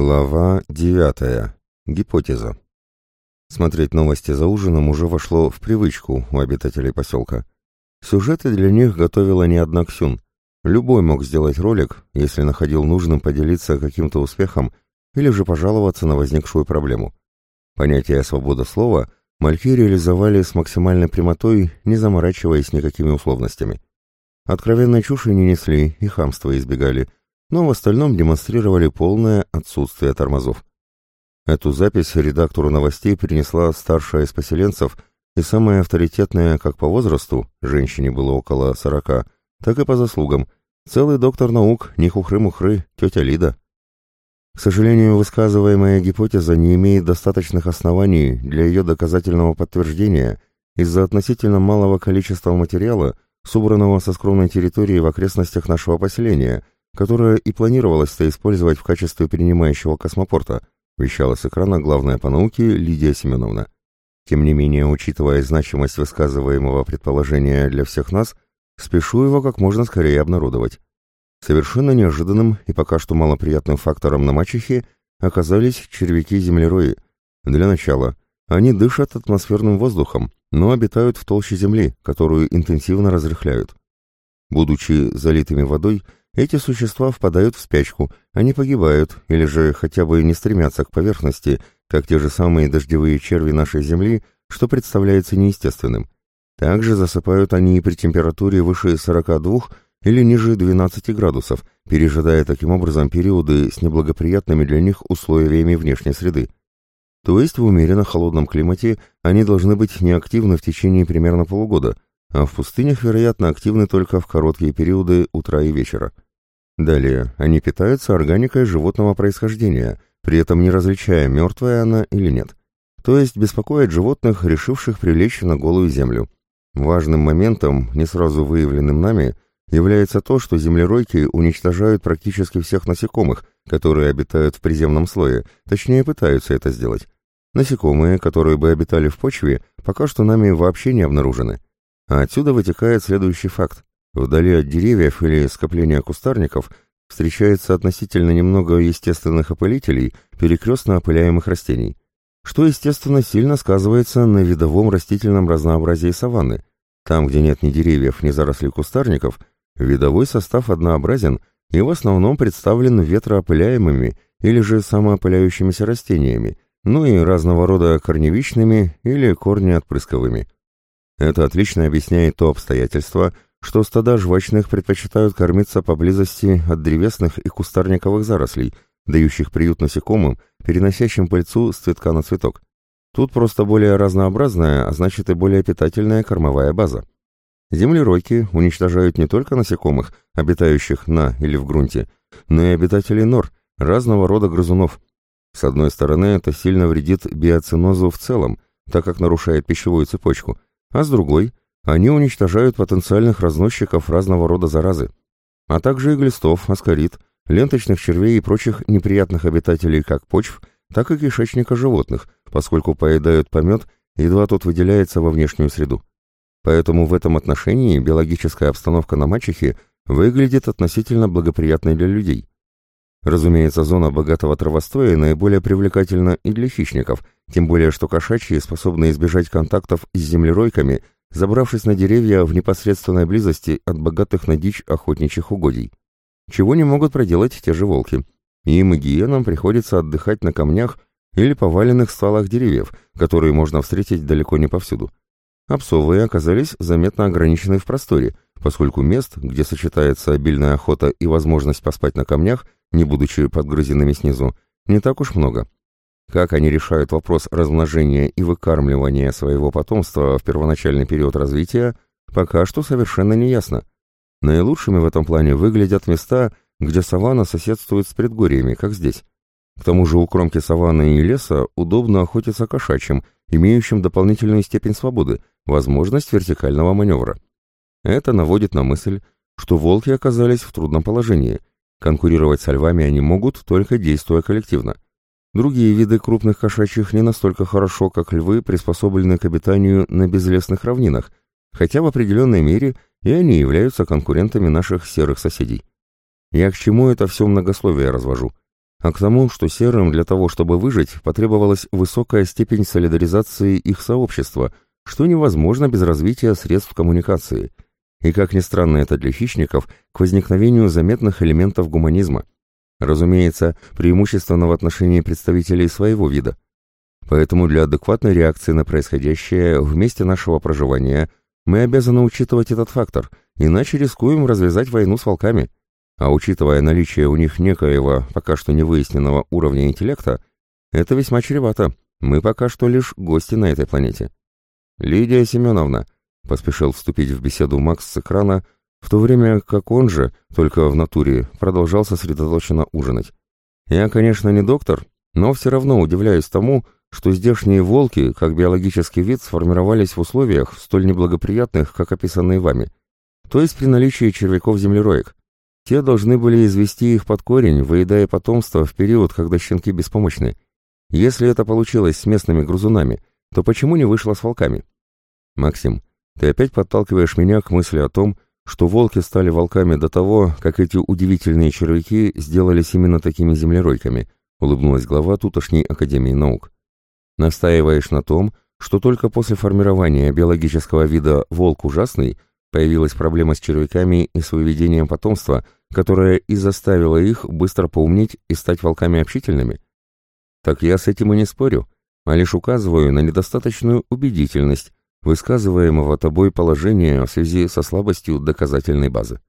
Глава 9. Гипотеза. Смотреть новости за ужином уже вошло в привычку у обитателей поселка. Сюжеты для них готовила не одна Ксюн. Любой мог сделать ролик, если находил нужным поделиться каким-то успехом или же пожаловаться на возникшую проблему. Понятие «свобода слова» мальки реализовали с максимальной прямотой, не заморачиваясь никакими условностями. Откровенной чуши не несли и хамства избегали – но в остальном демонстрировали полное отсутствие тормозов. Эту запись редактору новостей принесла старшая из поселенцев и самая авторитетная как по возрасту, женщине было около сорока, так и по заслугам, целый доктор наук, не хухры-мухры, тетя Лида. К сожалению, высказываемая гипотеза не имеет достаточных оснований для ее доказательного подтверждения из-за относительно малого количества материала, собранного со скромной территории в окрестностях нашего поселения – которое и планировалось-то использовать в качестве принимающего космопорта, вещала с экрана главная по науке Лидия Семеновна. Тем не менее, учитывая значимость высказываемого предположения для всех нас, спешу его как можно скорее обнародовать. Совершенно неожиданным и пока что малоприятным фактором на мачехе оказались червяки-землерои. Для начала, они дышат атмосферным воздухом, но обитают в толще земли, которую интенсивно разрыхляют. Будучи залитыми водой, эти существа впадают в спячку, они погибают или же хотя бы не стремятся к поверхности, как те же самые дождевые черви нашей Земли, что представляется неестественным. Также засыпают они и при температуре выше 42 или ниже 12 градусов, пережидая таким образом периоды с неблагоприятными для них условиями внешней среды. То есть в умеренно холодном климате они должны быть неактивны в течение примерно полугода, а в пустынях, вероятно, активны только в короткие периоды утра и вечера. Далее, они питаются органикой животного происхождения, при этом не различая, мертвая она или нет. То есть беспокоят животных, решивших прилечь на голую землю. Важным моментом, не сразу выявленным нами, является то, что землеройки уничтожают практически всех насекомых, которые обитают в приземном слое, точнее пытаются это сделать. Насекомые, которые бы обитали в почве, пока что нами вообще не обнаружены. А отсюда вытекает следующий факт. Вдали от деревьев или скопления кустарников встречается относительно немного естественных опылителей, перекрестно опыляемых растений, что, естественно, сильно сказывается на видовом растительном разнообразии саванны. Там, где нет ни деревьев, ни зарослей кустарников, видовой состав однообразен и в основном представлен ветроопыляемыми или же самоопыляющимися растениями, ну и разного рода корневичными или корнеотпрысковыми. Это отлично объясняет то обстоятельство, что стада жвачных предпочитают кормиться поблизости от древесных и кустарниковых зарослей, дающих приют насекомым, переносящим пыльцу с цветка на цветок. Тут просто более разнообразная, а значит и более питательная кормовая база. Землеройки уничтожают не только насекомых, обитающих на или в грунте, но и обитателей нор, разного рода грызунов. С одной стороны, это сильно вредит биоцинозу в целом, так как нарушает пищевую цепочку, а с другой – они уничтожают потенциальных разносчиков разного рода заразы, а также и глистов, аскарид, ленточных червей и прочих неприятных обитателей как почв, так и кишечника животных, поскольку поедают помет, едва тот выделяется во внешнюю среду. Поэтому в этом отношении биологическая обстановка на мачехе выглядит относительно благоприятной для людей. Разумеется, зона богатого травостоя наиболее привлекательна и для хищников, тем более что кошачьи способны избежать контактов с землеройками – забравшись на деревья в непосредственной близости от богатых на дичь охотничьих угодий. Чего не могут проделать те же волки. Им и гиенам приходится отдыхать на камнях или поваленных стволах деревьев, которые можно встретить далеко не повсюду. Обсовые оказались заметно ограничены в просторе, поскольку мест, где сочетается обильная охота и возможность поспать на камнях, не будучи подгрызенными снизу, не так уж много. Как они решают вопрос размножения и выкармливания своего потомства в первоначальный период развития, пока что совершенно не ясно. Наилучшими в этом плане выглядят места, где саванна соседствует с предгорьями, как здесь. К тому же у кромки саванны и леса удобно охотиться кошачьим, имеющим дополнительную степень свободы, возможность вертикального маневра. Это наводит на мысль, что волки оказались в трудном положении. Конкурировать со львами они могут, только действуя коллективно. Другие виды крупных кошачьих не настолько хорошо, как львы, приспособлены к обитанию на безлесных равнинах, хотя в определенной мере и они являются конкурентами наших серых соседей. Я к чему это все многословие развожу? а к тому, что серым для того, чтобы выжить, потребовалась высокая степень солидаризации их сообщества, что невозможно без развития средств коммуникации. И, как ни странно это для хищников, к возникновению заметных элементов гуманизма. Разумеется, преимущественно в отношении представителей своего вида. Поэтому для адекватной реакции на происходящее в месте нашего проживания мы обязаны учитывать этот фактор, иначе рискуем развязать войну с волками. А учитывая наличие у них некоего, пока что не выясненного уровня интеллекта, это весьма чревато. Мы пока что лишь гости на этой планете. Лидия Семеновна, поспешил вступить в беседу Макс с экрана, в то время как он же, только в натуре, продолжал сосредоточенно ужинать. Я, конечно, не доктор, но все равно удивляюсь тому, что здешние волки, как биологический вид, сформировались в условиях, столь неблагоприятных, как описанные вами, то есть при наличии червяков-землероек. Те должны были извести их под корень, выедая потомство в период, когда щенки беспомощны. Если это получилось с местными грызунами, то почему не вышло с волками? Максим, ты опять подталкиваешь меня к мысли о том, что волки стали волками до того, как эти удивительные червяки сделались именно такими землеройками, улыбнулась глава тутошней Академии наук. Настаиваешь на том, что только после формирования биологического вида волк ужасный появилась проблема с червяками и с выведением потомства, которая и заставила их быстро поумнеть и стать волками общительными? Так я с этим и не спорю, а лишь указываю на недостаточную убедительность высказываемого тобой положения в связи со слабостью доказательной базы.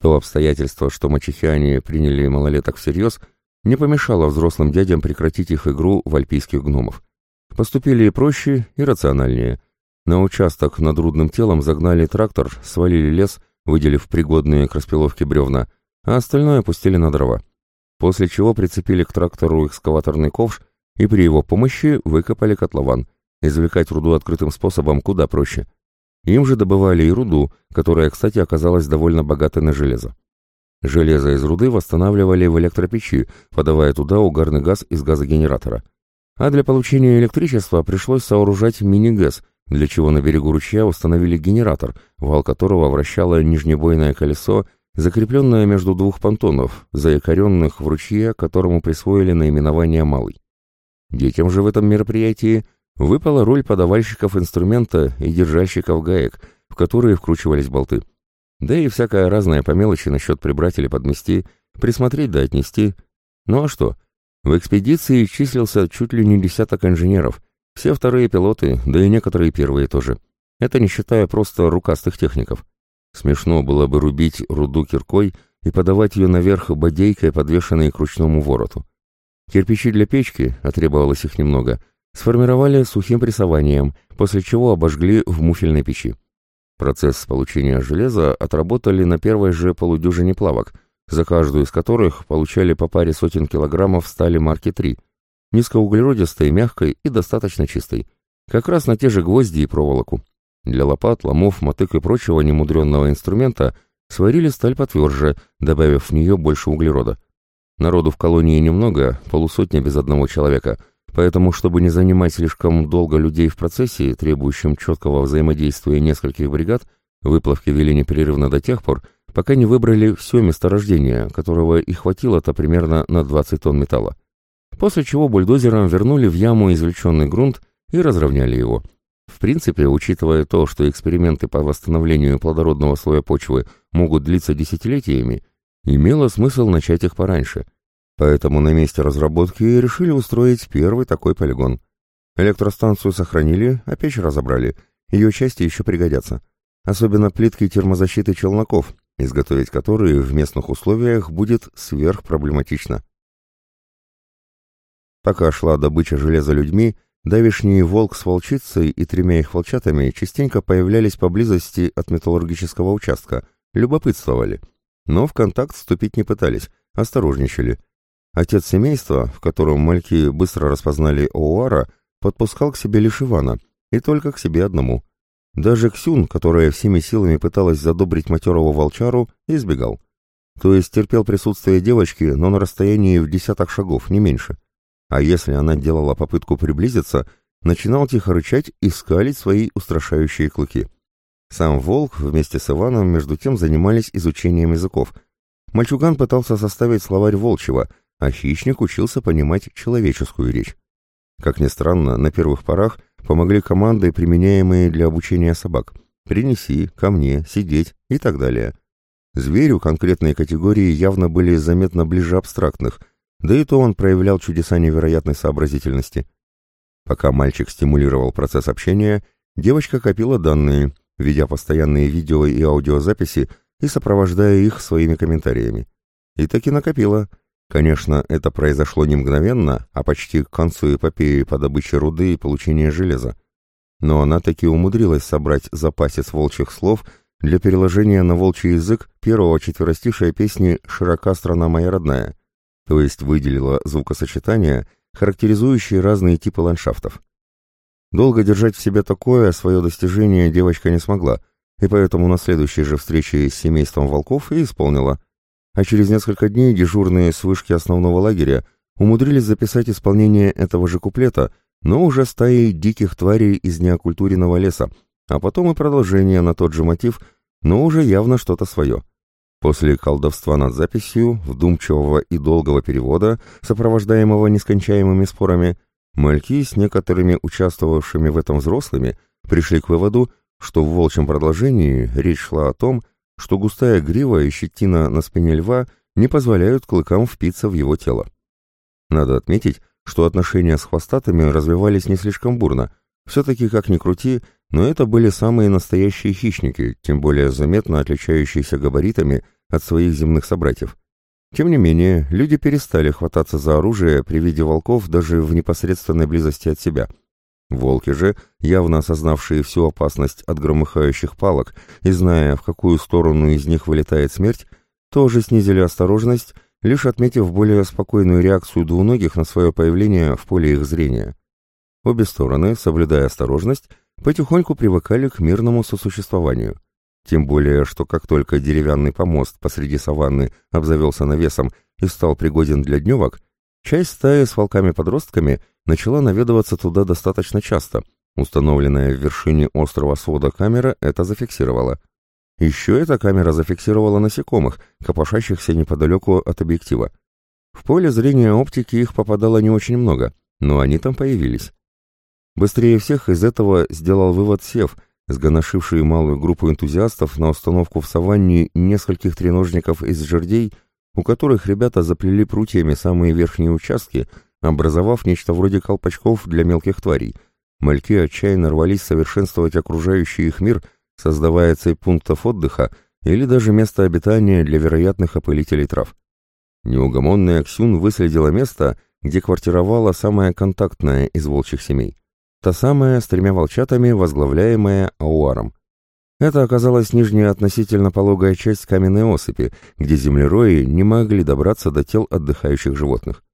То обстоятельство, что мачехиане приняли малолеток всерьез – не помешало взрослым дядям прекратить их игру в альпийских гномов. Поступили проще, и рациональнее. На участок над рудным телом загнали трактор, свалили лес, выделив пригодные к распиловке бревна, а остальное пустили на дрова. После чего прицепили к трактору экскаваторный ковш и при его помощи выкопали котлован. Извлекать руду открытым способом куда проще. Им же добывали и руду, которая, кстати, оказалась довольно богатой на железо. Железо из руды восстанавливали в электропечи, подавая туда угарный газ из газогенератора. А для получения электричества пришлось сооружать мини-ГЭС, для чего на берегу ручья установили генератор, вал которого вращало нижнебойное колесо, закрепленное между двух понтонов, заякоренных в ручье, которому присвоили наименование «Малый». Детям же в этом мероприятии выпала роль подавальщиков инструмента и держальщиков гаек, в которые вкручивались болты. Да и всякая разная по мелочи насчет прибрать или подмести, присмотреть да отнести. Ну а что? В экспедиции числился чуть ли не десяток инженеров, все вторые пилоты, да и некоторые первые тоже. Это не считая просто рукастых техников. Смешно было бы рубить руду киркой и подавать ее наверх бодейкой, подвешенной к ручному вороту. Кирпичи для печки, а требовалось их немного, сформировали сухим прессованием, после чего обожгли в муфельной печи. Процесс получения железа отработали на первой же полудюжине плавок, за каждую из которых получали по паре сотен килограммов стали марки 3, низкоуглеродистой, мягкой и достаточно чистой, как раз на те же гвозди и проволоку. Для лопат, ломов, мотык и прочего немудренного инструмента сварили сталь потверже, добавив в нее больше углерода. Народу в колонии немного, полусотня без одного человека – Поэтому, чтобы не занимать слишком долго людей в процессе, требующем четкого взаимодействия нескольких бригад, выплавки вели непрерывно до тех пор, пока не выбрали все месторождение, которого и хватило-то примерно на 20 тонн металла. После чего бульдозером вернули в яму извлеченный грунт и разровняли его. В принципе, учитывая то, что эксперименты по восстановлению плодородного слоя почвы могут длиться десятилетиями, имело смысл начать их пораньше – Поэтому на месте разработки решили устроить первый такой полигон. Электростанцию сохранили, а печь разобрали. Ее части еще пригодятся. Особенно плитки термозащиты челноков, изготовить которые в местных условиях будет сверхпроблематично. Пока шла добыча железа людьми, давишний волк с волчицей и тремя их волчатами частенько появлялись поблизости от металлургического участка, любопытствовали. Но в контакт вступить не пытались, осторожничали – Отец семейства, в котором мальки быстро распознали Оуара, подпускал к себе лишь Ивана, и только к себе одному. Даже Ксюн, которая всеми силами пыталась задобрить матерого волчару, избегал. То есть терпел присутствие девочки, но на расстоянии в десяток шагов, не меньше. А если она делала попытку приблизиться, начинал тихо рычать и скалить свои устрашающие клыки. Сам волк вместе с Иваном между тем занимались изучением языков — мальчуган пытался составить словарь волчьего, а хищник учился понимать человеческую речь. Как ни странно, на первых порах помогли команды, применяемые для обучения собак. «Принеси», «ко мне», «сидеть» и так далее. Зверю конкретные категории явно были заметно ближе абстрактных, да и то он проявлял чудеса невероятной сообразительности. Пока мальчик стимулировал процесс общения, девочка копила данные, ведя постоянные видео и аудиозаписи и сопровождая их своими комментариями. И таки накопила. Конечно, это произошло не мгновенно, а почти к концу эпопеи по добыче руды и получения железа. Но она таки умудрилась собрать запасец волчьих слов для переложения на волчий язык первого четверостишия песни «Широка страна моя родная», то есть выделила звукосочетания, характеризующие разные типы ландшафтов. Долго держать в себе такое свое достижение девочка не смогла, и поэтому на следующей же встрече с семейством волков и исполнила. А через несколько дней дежурные с вышки основного лагеря умудрились записать исполнение этого же куплета, но уже стаей диких тварей из неокультуренного леса, а потом и продолжение на тот же мотив, но уже явно что-то свое. После колдовства над записью, вдумчивого и долгого перевода, сопровождаемого нескончаемыми спорами, Мальки с некоторыми участвовавшими в этом взрослыми пришли к выводу, что в волчьем продолжении речь шла о том, что густая грива и щетина на спине льва не позволяют клыкам впиться в его тело. Надо отметить, что отношения с хвостатыми развивались не слишком бурно. Все-таки, как ни крути, но это были самые настоящие хищники, тем более заметно отличающиеся габаритами от своих земных собратьев. Тем не менее, люди перестали хвататься за оружие при виде волков даже в непосредственной близости от себя. Волки же, явно осознавшие всю опасность от громыхающих палок и зная, в какую сторону из них вылетает смерть, тоже снизили осторожность, лишь отметив более спокойную реакцию двуногих на свое появление в поле их зрения. Обе стороны, соблюдая осторожность, потихоньку привыкали к мирному сосуществованию. Тем более, что как только деревянный помост посреди саванны обзавелся навесом и стал пригоден для дневок, часть стаи с волками-подростками начала наведываться туда достаточно часто. Установленная в вершине острова свода камера это зафиксировала. Еще эта камера зафиксировала насекомых, копошащихся неподалеку от объектива. В поле зрения оптики их попадало не очень много, но они там появились. Быстрее всех из этого сделал вывод Сев – сгоношившие малую группу энтузиастов на установку в саванне нескольких треножников из жердей, у которых ребята заплели прутьями самые верхние участки, образовав нечто вроде колпачков для мелких тварей. Мальки отчаянно рвались совершенствовать окружающий их мир, создавая цепь пунктов отдыха или даже место обитания для вероятных опылителей трав. Неугомонная Аксюн выследила место, где квартировала самая контактная из волчьих семей. Та самая с тремя волчатами, возглавляемая Ауаром. Это оказалась нижняя относительно пологая часть каменной осыпи, где землерои не могли добраться до тел отдыхающих животных.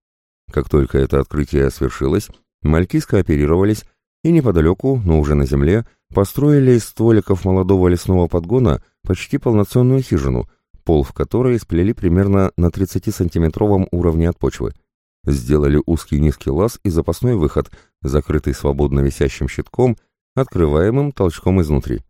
Как только это открытие свершилось, мальки скооперировались и неподалеку, но уже на земле, построили из стволиков молодого лесного подгона почти полноценную хижину, пол в которой сплели примерно на 30-сантиметровом уровне от почвы. Сделали узкий низкий лаз и запасной выход, закрытый свободно висящим щитком, открываемым толчком изнутри.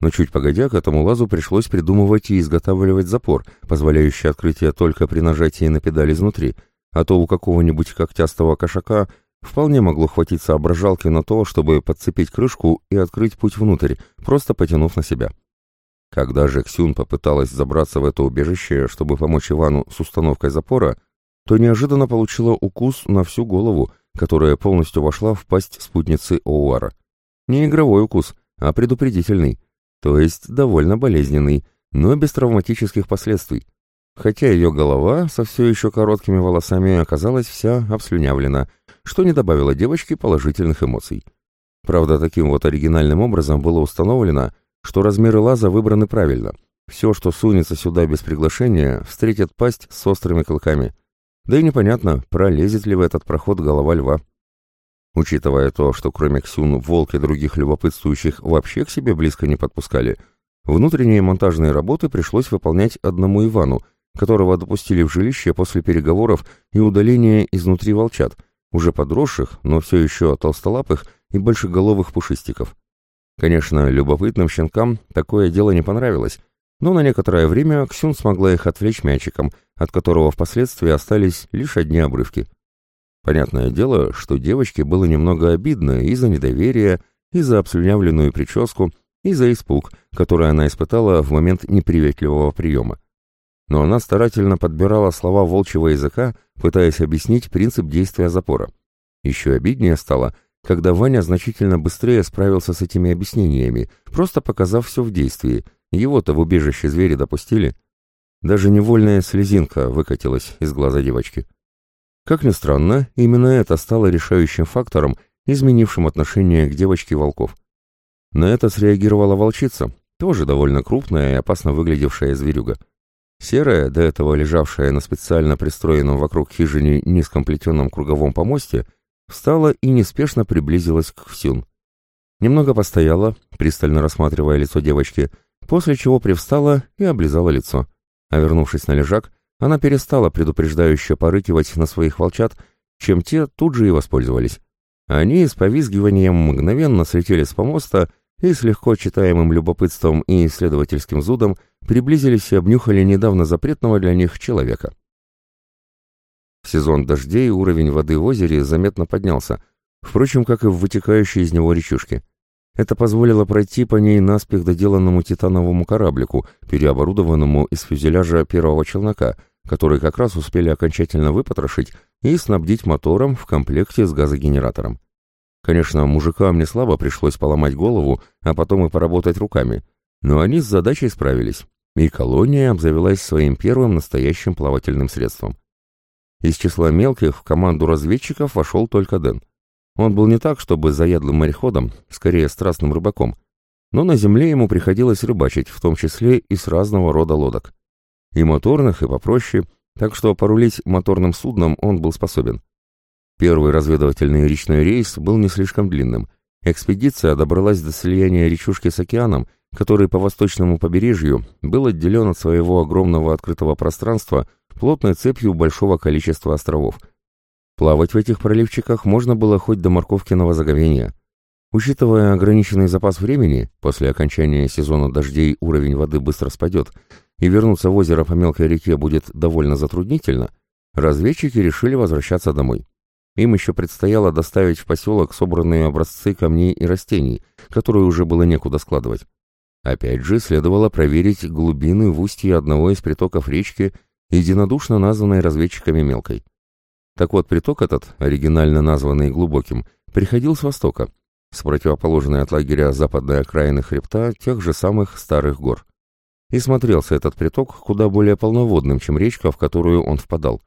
Но чуть погодя, к этому лазу пришлось придумывать и изготавливать запор, позволяющий открытие только при нажатии на педаль изнутри, а то у какого-нибудь когтястого кошака вполне могло хватить соображалки на то, чтобы подцепить крышку и открыть путь внутрь, просто потянув на себя. Когда же Ксюн попыталась забраться в это убежище, чтобы помочь Ивану с установкой запора, то неожиданно получила укус на всю голову, которая полностью вошла в пасть спутницы Оуара. Не игровой укус, а предупредительный, то есть довольно болезненный, но без травматических последствий. Хотя ее голова со все еще короткими волосами оказалась вся обслюнявлена, что не добавило девочке положительных эмоций. Правда, таким вот оригинальным образом было установлено, что размеры лаза выбраны правильно. Все, что сунется сюда без приглашения, встретит пасть с острыми клыками. Да и непонятно, пролезет ли в этот проход голова льва. Учитывая то, что кроме Ксюн волки других любопытствующих вообще к себе близко не подпускали, внутренние монтажные работы пришлось выполнять одному Ивану, которого допустили в жилище после переговоров и удаления изнутри волчат, уже подросших, но все еще толстолапых и большеголовых пушистиков. Конечно, любопытным щенкам такое дело не понравилось, но на некоторое время Ксюн смогла их отвлечь мячиком, от которого впоследствии остались лишь одни обрывки. Понятное дело, что девочке было немного обидно из-за недоверия, из-за обслюнявленную прическу, из-за испуг, который она испытала в момент неприветливого приема. Но она старательно подбирала слова волчьего языка, пытаясь объяснить принцип действия запора. Еще обиднее стало, когда Ваня значительно быстрее справился с этими объяснениями, просто показав все в действии. Его-то в убежище звери допустили. Даже невольная слезинка выкатилась из глаза девочки. Как ни странно, именно это стало решающим фактором, изменившим отношение к девочке волков. На это среагировала волчица, тоже довольно крупная и опасно выглядевшая зверюга. Серая, до этого лежавшая на специально пристроенном вокруг хижине низком плетеном круговом помосте, встала и неспешно приблизилась к Всюн. Немного постояла, пристально рассматривая лицо девочки, после чего привстала и облизала лицо. А вернувшись на лежак, она перестала предупреждающе порыкивать на своих волчат, чем те тут же и воспользовались. Они с повизгиванием мгновенно слетели с помоста и с легко читаемым любопытством и исследовательским зудом приблизились и обнюхали недавно запретного для них человека. В сезон дождей уровень воды в озере заметно поднялся, впрочем, как и в вытекающей из него речушке. Это позволило пройти по ней наспех доделанному титановому кораблику, переоборудованному из фюзеляжа первого челнока, который как раз успели окончательно выпотрошить и снабдить мотором в комплекте с газогенератором. Конечно, мужикам не слабо пришлось поломать голову, а потом и поработать руками, но они с задачей справились, и колония обзавелась своим первым настоящим плавательным средством. Из числа мелких в команду разведчиков вошел только Дэн. Он был не так, чтобы заядлым мореходом, скорее страстным рыбаком, но на земле ему приходилось рыбачить, в том числе и с разного рода лодок. И моторных, и попроще, так что порулить моторным судном он был способен. Первый разведывательный речной рейс был не слишком длинным. Экспедиция добралась до слияния речушки с океаном, который по восточному побережью был отделен от своего огромного открытого пространства плотной цепью большого количества островов. Плавать в этих проливчиках можно было хоть до морковки Новозаговения. Учитывая ограниченный запас времени, после окончания сезона дождей уровень воды быстро спадет, и вернуться в озеро по мелкой реке будет довольно затруднительно, разведчики решили возвращаться домой. Им еще предстояло доставить в поселок собранные образцы камней и растений, которые уже было некуда складывать. Опять же, следовало проверить глубины в устье одного из притоков речки единодушно названной разведчиками мелкой. Так вот, приток этот, оригинально названный глубоким, приходил с востока, с противоположной от лагеря западной окраины хребта тех же самых старых гор. И смотрелся этот приток куда более полноводным, чем речка, в которую он впадал.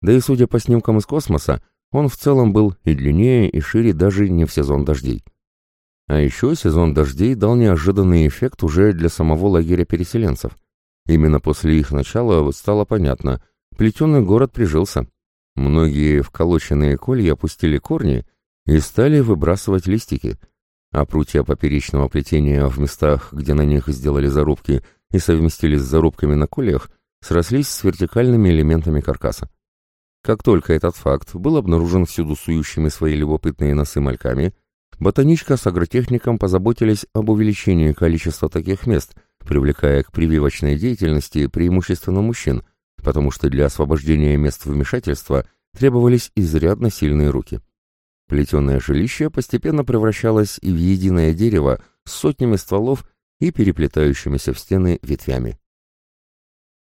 Да и судя по снимкам из космоса, он в целом был и длиннее, и шире даже не в сезон дождей. А еще сезон дождей дал неожиданный эффект уже для самого лагеря переселенцев – Именно после их начала стало понятно, плетеный город прижился. Многие вколоченные колья опустили корни и стали выбрасывать листики, а прутья поперечного плетения в местах, где на них сделали зарубки и совместились с зарубками на кольях, срослись с вертикальными элементами каркаса. Как только этот факт был обнаружен всюду сующими свои любопытные носы мальками, ботаничка с агротехником позаботились об увеличении количества таких мест – привлекая к прививочной деятельности преимущественно мужчин, потому что для освобождения мест вмешательства требовались изрядно сильные руки. Плетеное жилище постепенно превращалось и в единое дерево с сотнями стволов и переплетающимися в стены ветвями.